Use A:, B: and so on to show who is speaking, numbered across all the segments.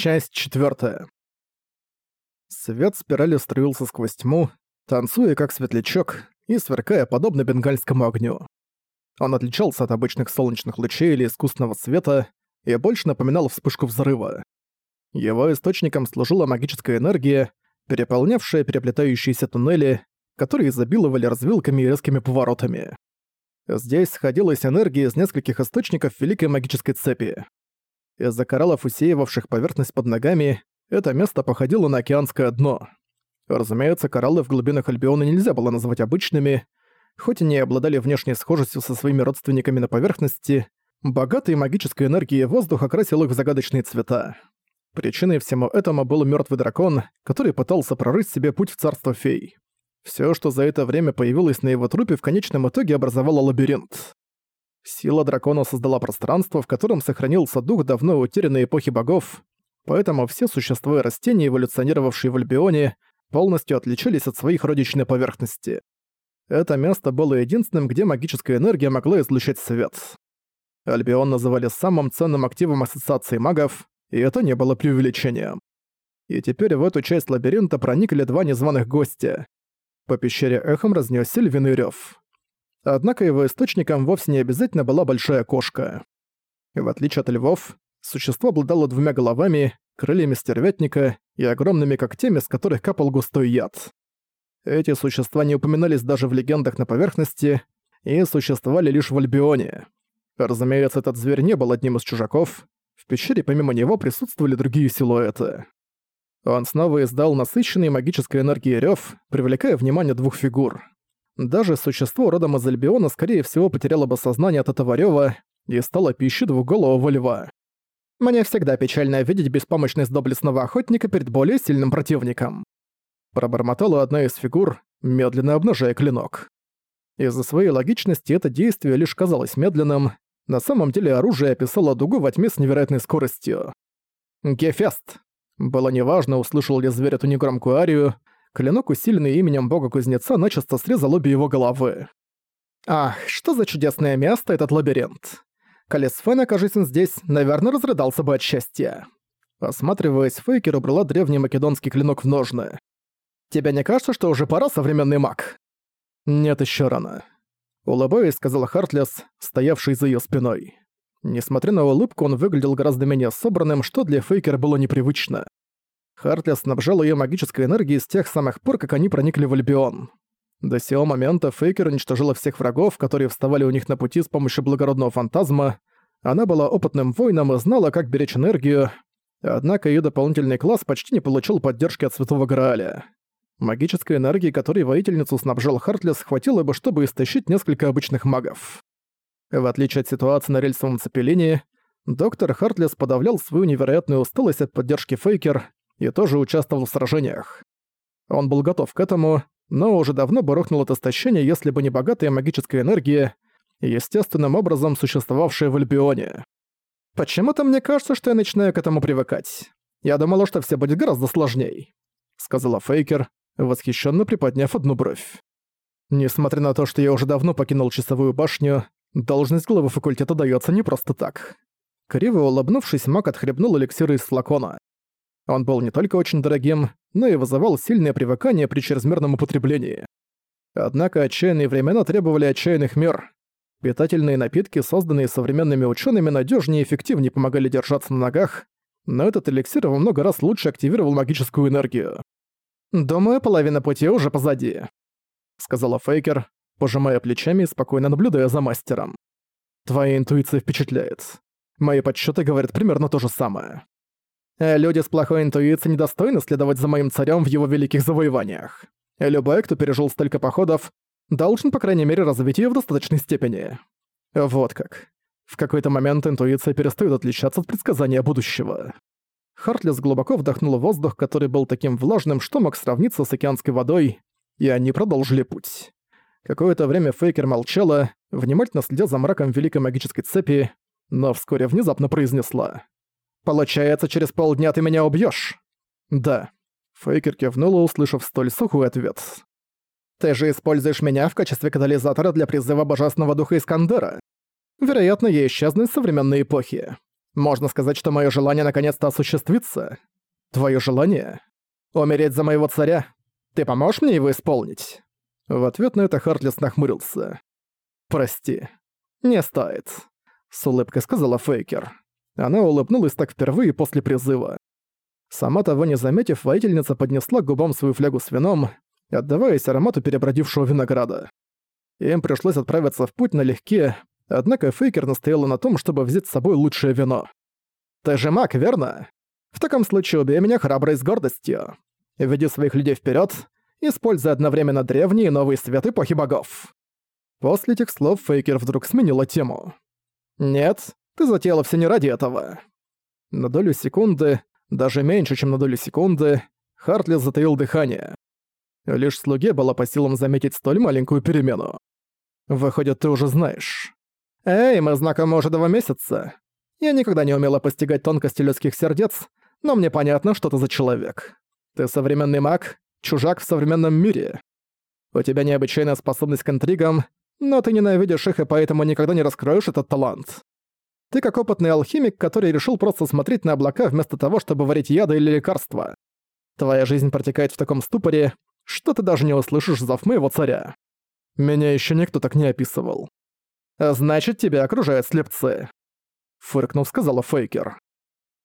A: Часть четвертая. Свет спирали струился сквозь тьму, танцуя как светлячок и сверкая подобно бенгальскому огню. Он отличался от обычных солнечных лучей или искусственного света и больше напоминал вспышку взрыва. Его источником служила магическая энергия, переполнявшая переплетающиеся туннели, которые изобиловали развилками и резкими поворотами. Здесь сходилась энергия из нескольких источников Великой Магической Цепи. Из-за кораллов, усеивавших поверхность под ногами, это место походило на океанское дно. Разумеется, кораллы в глубинах Альбиона нельзя было назвать обычными, хоть они и обладали внешней схожестью со своими родственниками на поверхности, богатой магической энергией воздух окрасил их в загадочные цвета. Причиной всему этому был мертвый дракон, который пытался прорыть себе путь в царство фей. Все, что за это время появилось на его трупе, в конечном итоге образовало лабиринт. Сила дракона создала пространство, в котором сохранился дух давно утерянной эпохи богов, поэтому все существа и растения, эволюционировавшие в Альбионе, полностью отличались от своих родичей на поверхности. Это место было единственным, где магическая энергия могла излучать свет. Альбион называли самым ценным активом Ассоциации магов, и это не было преувеличением. И теперь в эту часть лабиринта проникли два незваных гостя. По пещере эхом разнесся львиный рёв. Однако его источником вовсе не обязательно была большая кошка. В отличие от львов, существо обладало двумя головами, крыльями стервятника и огромными когтями, с которых капал густой яд. Эти существа не упоминались даже в легендах на поверхности и существовали лишь в Альбионе. Разумеется, этот зверь не был одним из чужаков, в пещере помимо него присутствовали другие силуэты. Он снова издал насыщенный магической энергией рёв, привлекая внимание двух фигур — даже существо родом из Альбиона скорее всего потеряло бы сознание от этого рёва и стало пищей двуголового льва. Мне всегда печально видеть беспомощность доблестного охотника перед более сильным противником. Пробормотала одна из фигур, медленно обнажая клинок. Из-за своей логичности это действие лишь казалось медленным, на самом деле оружие описало дугу во тьме с невероятной скоростью. «Гефест!» Было неважно, услышал ли зверь эту негромкую арию, клинок, усиленный именем бога-кузнеца, начисто срезал обе его головы. Ах, что за чудесное место этот лабиринт. Калисфен, окажись он здесь, наверное, разрыдался бы от счастья. Осматриваясь, Фейкер убрала древний македонский клинок в ножны. «Тебе не кажется, что уже пора, современный маг?» «Нет, еще рано», — улыбаясь, сказала Хартлес, стоявший за ее спиной. Несмотря на улыбку, он выглядел гораздо менее собранным, что для Фейкера было непривычно. Хартлес снабжал ее магической энергией с тех самых пор, как они проникли в Альбион. До сего момента Фейкер уничтожила всех врагов, которые вставали у них на пути с помощью благородного фантазма. Она была опытным воином и знала, как беречь энергию, однако ее дополнительный класс почти не получил поддержки от Святого Грааля. Магической энергии, которой воительницу снабжал Хартлес, хватило бы, чтобы истощить несколько обычных магов. В отличие от ситуации на рельсовом цепелении, доктор Хартлес подавлял свою невероятную усталость от поддержки Фейкер и тоже участвовал в сражениях. Он был готов к этому, но уже давно бы рухнул от истощения, если бы не богатая магическая энергия, естественным образом существовавшая в Альбионе. «Почему-то мне кажется, что я начинаю к этому привыкать. Я думала, что все будет гораздо сложней», — сказала Фейкер, восхищенно приподняв одну бровь. Несмотря на то, что я уже давно покинул часовую башню, должность главы факультета дается не просто так. Криво улыбнувшись, маг отхлебнул эликсир из флакона. Он был не только очень дорогим, но и вызывал сильное привыкание при чрезмерном употреблении. Однако отчаянные времена требовали отчаянных мер. Питательные напитки, созданные современными учеными, надежнее и эффективнее помогали держаться на ногах, но этот эликсир во много раз лучше активировал магическую энергию. «Думаю, половина пути уже позади», — сказала Фейкер, пожимая плечами и спокойно наблюдая за мастером. «Твоя интуиция впечатляет. Мои подсчеты говорят примерно то же самое. Э, люди с плохой интуицией недостойны следовать за моим царем в его великих завоеваниях. Любой, кто пережил столько походов, должен, по крайней мере, развить ее в достаточной степени. Вот как. В какой-то момент интуиция перестает отличаться от предсказания будущего. Хартлес глубоко вдохнул воздух, который был таким влажным, что мог сравниться с океанской водой, и они продолжили путь. Какое-то время Фейкер молчала, внимательно следя за мраком великой магической цепи, но вскоре внезапно произнесла. Получается, через полдня ты меня убьёшь?» «Да». Фейкер кивнула, услышав столь сухой ответ. «Ты же используешь меня в качестве катализатора для призыва божественного духа Искандера. Вероятно, я исчезну из современной эпохи. Можно сказать, что мое желание наконец-то осуществится. Твое желание? Умереть за моего царя? Ты поможешь мне его исполнить?» В ответ на это Хартлес нахмурился. «Прости. Не стоит», — с улыбкой сказала Фейкер. Она улыбнулась так впервые после призыва. Сама того не заметив, воительница поднесла к губам свою флягу с вином, отдаваясь аромату перебродившего винограда. Им пришлось отправиться в путь налегке, однако Фейкер настояла на том, чтобы взять с собой лучшее вино. «Ты же маг, верно? В таком случае убей меня храбро и с гордостью. Веди своих людей вперед, используя одновременно древний и новый свет эпохи богов». После этих слов Фейкер вдруг сменила тему. «Нет, ты затеяла все не ради этого». На долю секунды, даже меньше, чем на долю секунды, Хартлис затаил дыхание. Лишь слуге было по силам заметить столь маленькую перемену. Выходит, ты уже знаешь. Эй, мы знакомы уже два месяца. Я никогда не умела постигать тонкости людских сердец, но мне понятно, что ты за человек. Ты современный маг, чужак в современном мире. У тебя необычайная способность к интригам, но ты ненавидишь их и поэтому никогда не раскроешь этот талант. Ты как опытный алхимик, который решил просто смотреть на облака вместо того, чтобы варить яды или лекарства. Твоя жизнь протекает в таком ступоре, что ты даже не услышишь зов моего царя. Меня еще никто так не описывал. Значит, тебя окружают слепцы. Фыркнув, сказала Фейкер.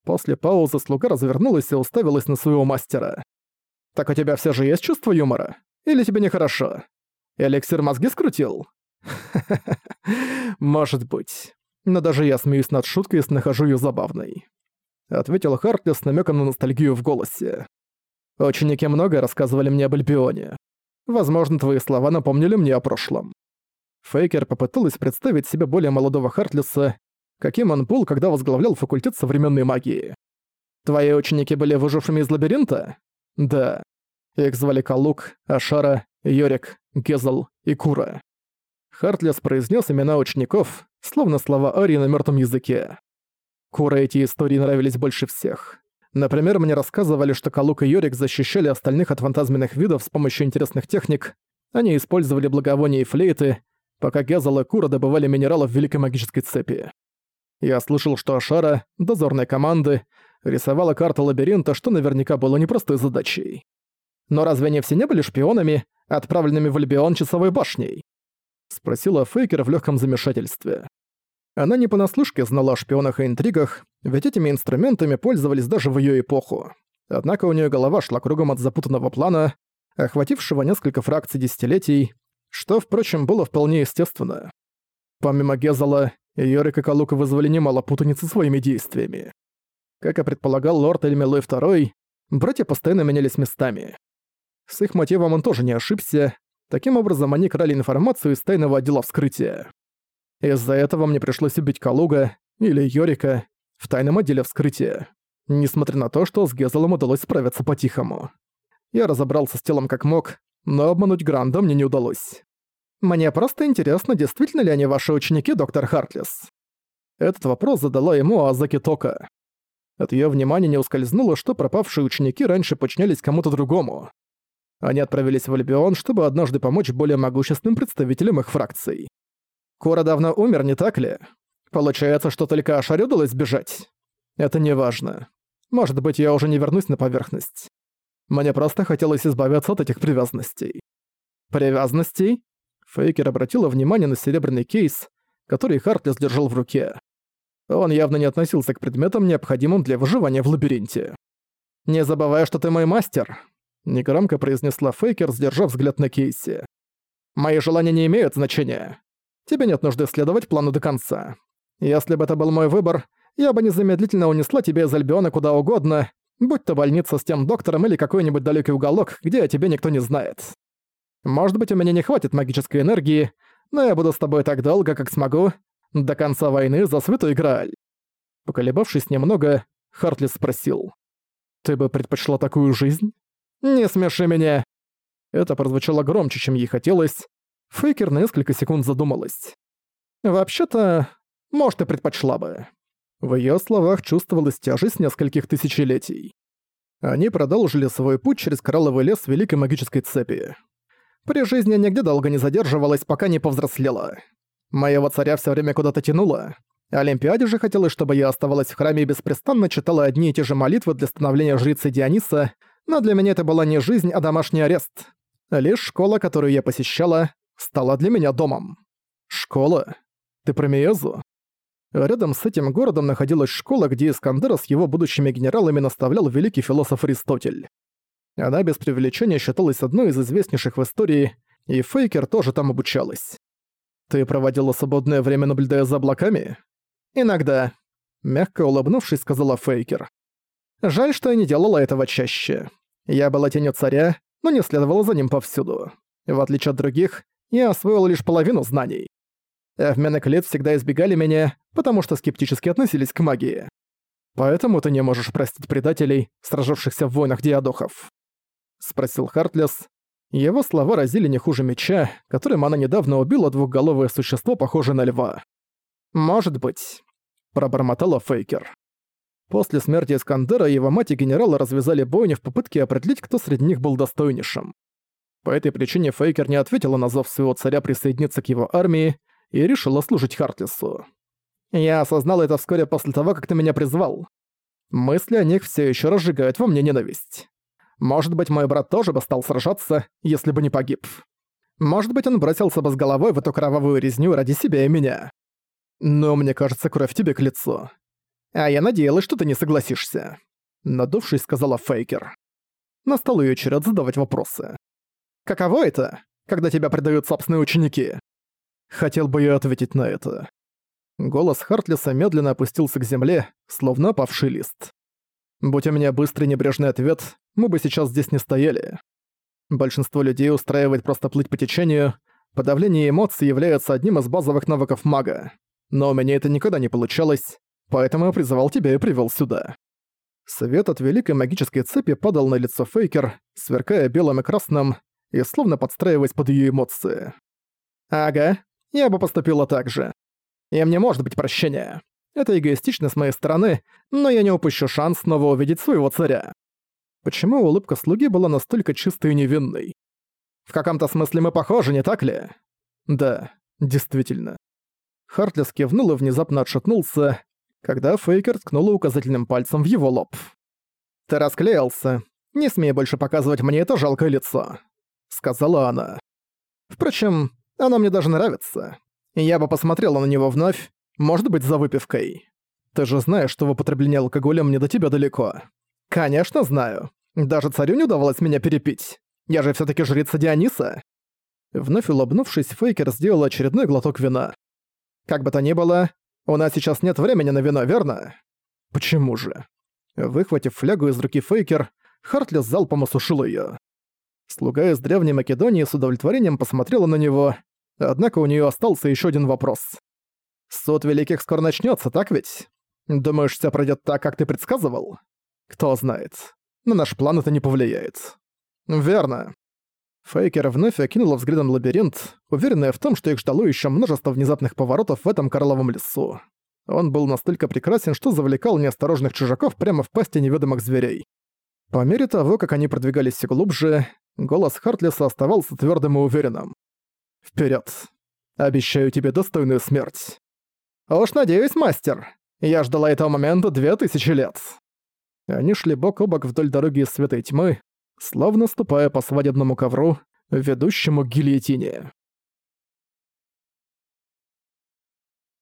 A: После паузы слуга развернулась и уставилась на своего мастера. «Так у тебя все же есть чувство юмора? Или тебе нехорошо? Эликсир мозги скрутил?» «Может быть. Но даже я смеюсь над шуткой, если нахожу ее забавной», — ответил Хартли с намеком на ностальгию в голосе. Ученики много рассказывали мне об Альбионе. Возможно, твои слова напомнили мне о прошлом. Фейкер попыталась представить себе более молодого Хартлиса, каким он был, когда возглавлял факультет современной магии. Твои ученики были выжившими из лабиринта? Да. Их звали Калук, Ашара, Йорик, Гезл и Кура. Хартлес произнес имена учеников, словно слова Арии на мертвом языке. Кура эти истории нравились больше всех. Например, мне рассказывали, что Калук и Йорик защищали остальных от фантазменных видов с помощью интересных техник. Они использовали благовония и флейты, пока Гезал и Кура добывали минералов в Великой Магической Цепи. Я слышал, что Ашара, дозорной команды, рисовала карту лабиринта, что наверняка было непростой задачей. Но разве они все не были шпионами, отправленными в Альбион часовой башней? Спросила Фейкер в легком замешательстве. Она не понаслышке знала о шпионах и интригах, ведь этими инструментами пользовались даже в её эпоху. Однако у неё голова шла кругом от запутанного плана, охватившего несколько фракций десятилетий, что, впрочем, было вполне естественно. Помимо Гезала, Йорик и Калука вызвали немало путаницы своими действиями. Как и предполагал лорд Эльмилой II, братья постоянно менялись местами. С их мотивом он тоже не ошибся, таким образом они крали информацию из тайного отдела вскрытия. Из-за этого мне пришлось убить Калуга, или Йорика, в тайном отделе вскрытия. Несмотря на то, что с Гезелом удалось справиться по-тихому. Я разобрался с телом как мог, но обмануть Гранда мне не удалось. Мне просто интересно, действительно ли они ваши ученики, доктор Хартлес? Этот вопрос задала ему Азаки Тока. От её внимания не ускользнуло, что пропавшие ученики раньше подчинялись кому-то другому. Они отправились в Альбион, чтобы однажды помочь более могущественным представителям их фракций. Кора давно умер, не так ли? Получается, что только Ашаре удалось сбежать? Это не важно. Может быть, я уже не вернусь на поверхность. Мне просто хотелось избавиться от этих привязанностей. Привязанностей? Фейкер обратила внимание на серебряный кейс, который Хартлес держал в руке. Он явно не относился к предметам, необходимым для выживания в лабиринте. «Не забывай, что ты мой мастер», — негромко произнесла Фейкер, сдержав взгляд на кейсе. «Мои желания не имеют значения. Тебе нет нужды следовать плану до конца. Если бы это был мой выбор, я бы незамедлительно унесла тебя из Альбиона куда угодно, будь то больница с тем доктором или какой-нибудь далекий уголок, где о тебе никто не знает. Может быть, у меня не хватит магической энергии, но я буду с тобой так долго, как смогу, до конца войны за святой Грааль». Поколебавшись немного, Хартли спросил. «Ты бы предпочла такую жизнь?» «Не смеши меня!» Это прозвучало громче, чем ей хотелось, Фейкер на несколько секунд задумалась. «Вообще-то, может, и предпочла бы». В её словах чувствовалась тяжесть нескольких тысячелетий. Они продолжили свой путь через коралловый лес Великой Магической Цепи. При жизни нигде долго не задерживалась, пока не повзрослела. Моего царя всё время куда-то тянуло. Олимпиаде же хотелось, чтобы я оставалась в храме и беспрестанно читала одни и те же молитвы для становления жрицы Диониса, но для меня это была не жизнь, а домашний арест. Лишь школа, которую я посещала, стала для меня домом. Школа? Ты про Миезу? Рядом с этим городом находилась школа, где Искандера с его будущими генералами наставлял великий философ Аристотель. Она без преувеличения считалась одной из известнейших в истории, и Фейкер тоже там обучалась. «Ты проводила свободное время, наблюдая за облаками?» «Иногда», — мягко улыбнувшись, сказала Фейкер. «Жаль, что я не делала этого чаще. Я была тенью царя, но не следовала за ним повсюду. В отличие от других, я освоила лишь половину знаний. А в Менеклет всегда избегали меня, потому что скептически относились к магии. Поэтому ты не можешь простить предателей, сражавшихся в войнах диадохов. Спросил Хартлес. Его слова разили не хуже меча, которым она недавно убила двухголовое существо, похожее на льва. «Может быть», — пробормотала Фейкер. После смерти Искандера его мать и генерала развязали бойню в попытке определить, кто среди них был достойнейшим. По этой причине Фейкер не ответила на зов своего царя присоединиться к его армии и решила служить Хартлису. Я осознал это вскоре после того, как ты меня призвал. Мысли о них все еще разжигают во мне ненависть. Может быть, мой брат тоже бы стал сражаться, если бы не погиб. Может быть, он бросился бы с головой в эту кровавую резню ради себя и меня. Но мне кажется, кровь тебе к лицу. А я надеялась, что ты не согласишься. Надувшись, сказала Фейкер. Настал ее черед задавать вопросы. Каково это, когда тебя предают собственные ученики? Хотел бы я ответить на это. Голос Хартлиса медленно опустился к земле, словно опавший лист. Будь у меня быстрый небрежный ответ, мы бы сейчас здесь не стояли. Большинство людей устраивает просто плыть по течению, подавление эмоций является одним из базовых навыков мага. Но у меня это никогда не получалось, поэтому я призывал тебя и привел сюда. Свет от великой магической цепи падал на лицо Фейкер, сверкая белым и красным, и словно подстраиваясь под ее эмоции. «Ага, я бы поступила так же. Им не может быть прощения. Это эгоистично с моей стороны, но я не упущу шанс снова увидеть своего царя. Почему улыбка слуги была настолько чистой и невинной? В каком-то смысле мы похожи, не так ли? Да, действительно. Хартлес кивнул и внезапно отшатнулся, когда Фейкер ткнула указательным пальцем в его лоб. «Ты расклеился. Не смей больше показывать мне это жалкое лицо», — сказала она. «Впрочем, оно мне даже нравится. Я бы посмотрела на него вновь, может быть, за выпивкой. Ты же знаешь, что в употреблении алкоголя мне до тебя далеко. Конечно, знаю. Даже царю не удавалось меня перепить. Я же все таки жрица Диониса. Вновь улыбнувшись, Фейкер сделал очередной глоток вина. Как бы то ни было, у нас сейчас нет времени на вино, верно? Почему же? Выхватив флягу из руки Фейкер, Хартлес залпом осушил ее. Слуга из Древней Македонии с удовлетворением посмотрела на него, однако у нее остался еще один вопрос. «Суд Великих скоро начнется, так ведь? Думаешь, все пройдет так, как ты предсказывал? Кто знает. На наш план это не повлияет». «Верно». Фейкер вновь окинула взглядом лабиринт, уверенная в том, что их ждало еще множество внезапных поворотов в этом коралловом лесу. Он был настолько прекрасен, что завлекал неосторожных чужаков прямо в пасти неведомых зверей. По мере того, как они продвигались все глубже, голос Хартлиса оставался твердым и уверенным. Вперед! Обещаю тебе достойную смерть!» «Уж надеюсь, мастер! Я ждала этого момента две тысячи лет!» Они шли бок о бок вдоль дороги из света и тьмы, словно ступая по свадебному ковру, ведущему к гильотине.